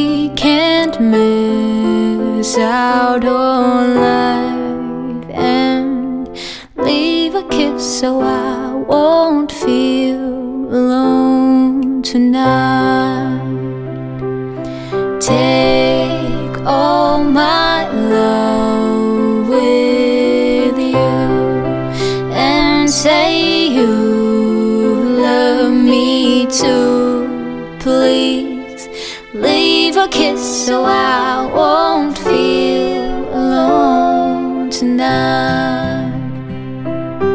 we can't miss out on life and leave a kiss so I won't feel alone tonight. A kiss so I won't feel alone tonight.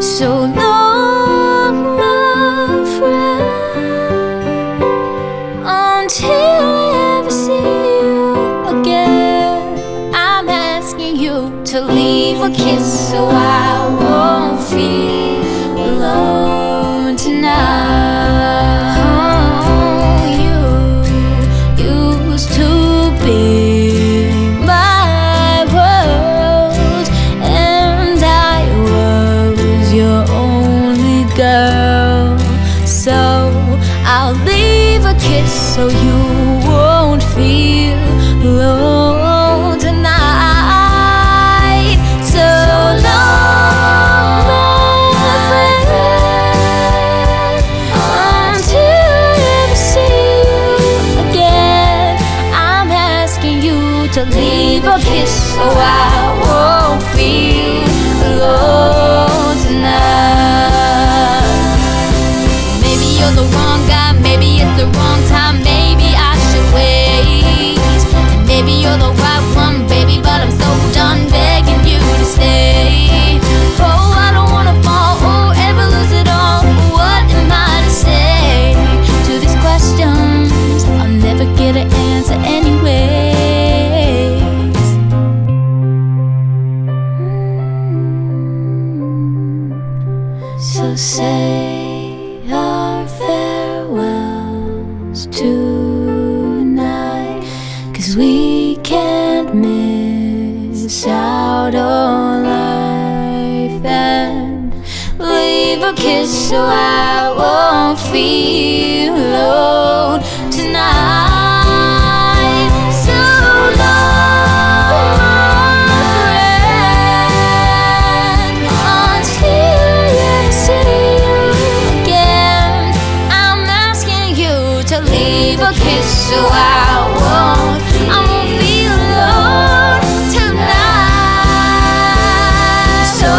So long, my friend, until I ever see you again. I'm asking you to leave a kiss so I leave a kiss so you won't feel alone tonight. So long, my friend, until I see you again. I'm asking you to leave a kiss so I won't feel alone tonight. So say our farewells tonight. Cause we can't miss out on life and leave a kiss so a kiss so I won't, I won't feel alone tonight. So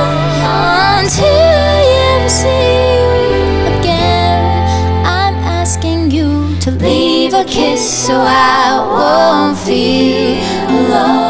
long, until see you again. I'm asking you to leave a kiss so I won't feel alone.